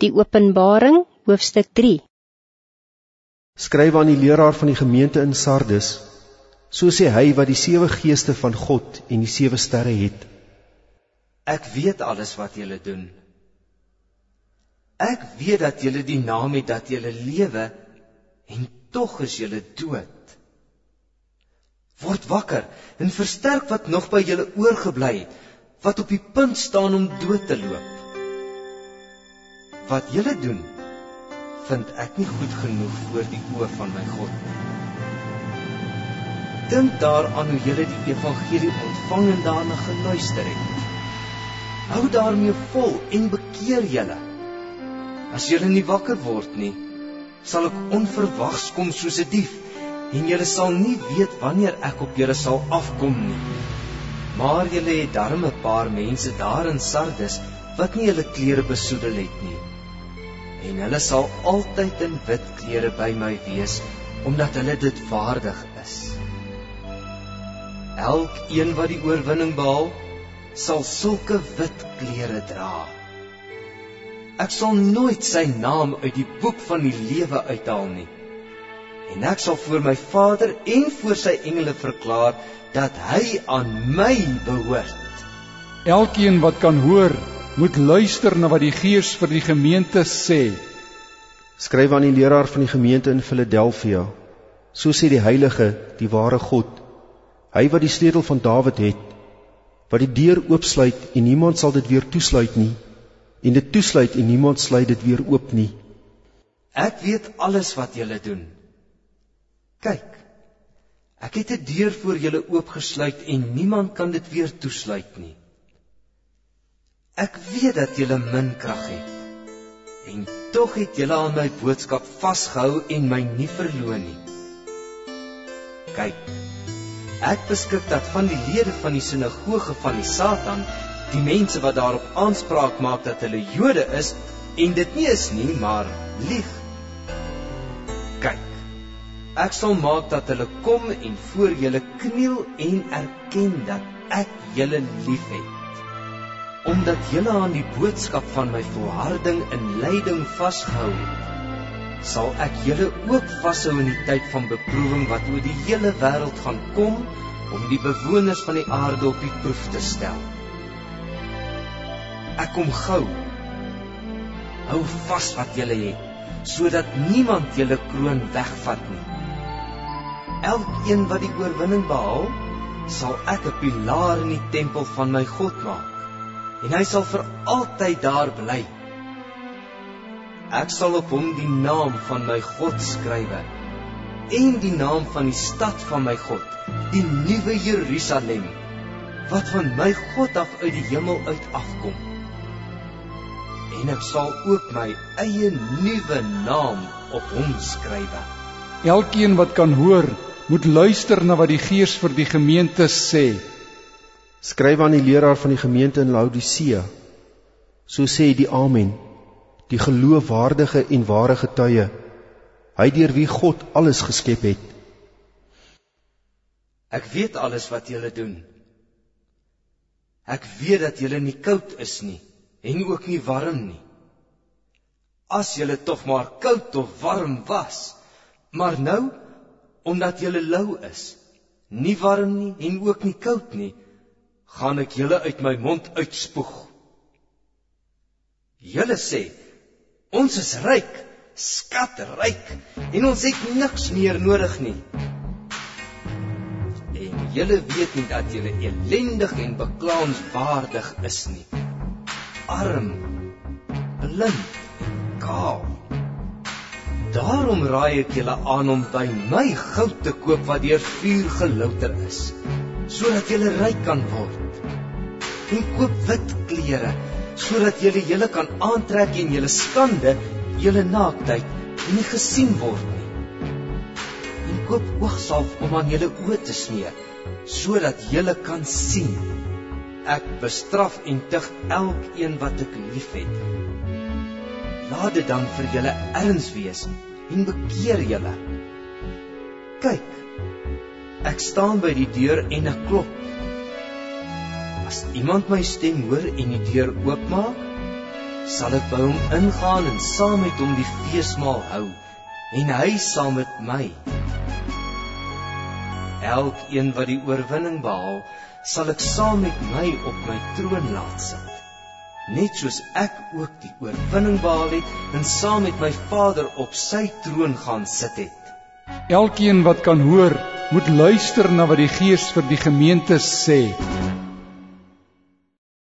Die Openbaring, hoofstuk 3. Skryf aan die leraar van die gemeente in Sardes, so sê hy wat die sewe geeste van God en die sewe sterre het. Ek weet alles wat julle doen. Ek weet dat julle die naam het dat julle lewe en tog is julle dood. Word wakker en versterk wat nog by julle oorgebly het, wat op die punt staan om dood te loop. Wat julle doen, vind ek nie goed genoeg voor die oë van my God nie. Dink daaraan hoe julle die evangelie ontvang en daarna geluister het. Hou daarmee vol en bekeer julle. As julle nie wakker word nie, sal ek onverwags kom soos 'n dief en julle sal nie weet wanneer ek op julle sal afkom nie. Maar julle het darm 'n paar mense daar in Sardes wat nie hulle klere besoedel het nie en hulle sal altyd in wit klere by my wees omdat hulle dit waardig is. Elkeen wat die oorwinning behaal, sal sulke wit klere dra. Ek sal nooit sy naam uit die boek van die lewe uithaal nie. En ek sal voor my Vader en voor sy engele verklaar dat hy aan my behoort. Elkeen wat kan hoor, moet luister na wat die Gees vir die gemeente sê. Skryf aan die leraar van die gemeente in Philadelphia. So sê die Heilige, die ware God, hy wat die sleutel van Dawid het, wat die deur oopsluit en niemand sal dit weer toesluit nie, en dit toesluit en niemand sluit dit weer oop nie. Ek weet alles wat julle doen. Kyk, ek het 'n deur voor julle oopgesluit en niemand kan dit weer toesluit nie. Ek weet dat julle min krag het. En tog het julle aan my boodskap vasgehou en my nie verloon nie. Kyk, ek beskik dat van die lede van die sinagoge van die Satan, die mense wat daarop aanspraak maak dat hulle Jode is en dit nie is nie, maar lieg. Kyk, ek sal maak dat hulle kom en voor julle kniel en erken dat ek julle liefhet omdat julle aan die boodskap van my volharding in lyding vasgehou het sal ek julle ook vashou in die tyd van beproewing wat oor die hele wêreld gaan kom om die bewoners van die aarde op die proef te stel. Ek kom gou. Hou vas wat julle het sodat niemand julle kroon wegvat nie. Elkeen wat die oorwinning behaal sal ek 'n pilaar in die tempel van my God maak en hy sal vir altyd daar bly. Ek sal op hom die naam van my God skrywe en die naam van die stad van my God, die nuwe Jerusalem wat van my God af uit die hemel uit afkom. En ek sal ook my eie nuwe naam op hom skrywe. Elkeen wat kan hoor, moet luister na wat die Gees vir die gemeente sê. Skryf aan die leraar van die gemeente in Laodicea. So sê die Amen, die geloofwaardige en ware getuie, hy deur wie God alles geskep het. Ek weet alles wat julle doen. Ek weet dat julle nie koud is nie en ook nie warm nie. As julle tog maar koud of warm was, maar nou omdat julle lou is, nie warm nie en ook nie koud nie, gaan ek julle uit my mond uitspoeg. Julle sê, ons is ryk, skatryk en ons het niks meer nodig nie. En julle weet nie dat julle ellendig en beklaanswaardig is nie. Arm, blind, kaal. Daarom raai ek julle aan om by my goud te koop wat deur vuur gelouter is sodat jy ryk kan word. En koop wit klere sodat jy julle kan aantrek en julle skande, julle naaktheid nie gesien word nie. En koop oogsalf om aan julle oë te smeer sodat julle kan sien. Ek bestraf en tug elkeen wat ek liefhet. Laat dit dan vir julle erns wees en bekeer julle. Kyk, Ek staan by die deur en ek klop. As iemand my stem hoor en die deur oopmaak, sal ek by hom ingaan en saam met hom die feesmaal hou en hy saam met my. Elkeen wat die oorwinning behaal, sal ek saam met my op my troon laat sit. Net soos ek ook die oorwinning behaal het en saam met my Vader op sy troon gaan sit het. Elkeen wat kan hoor, moet luister na wat die Gees vir die gemeentes sê.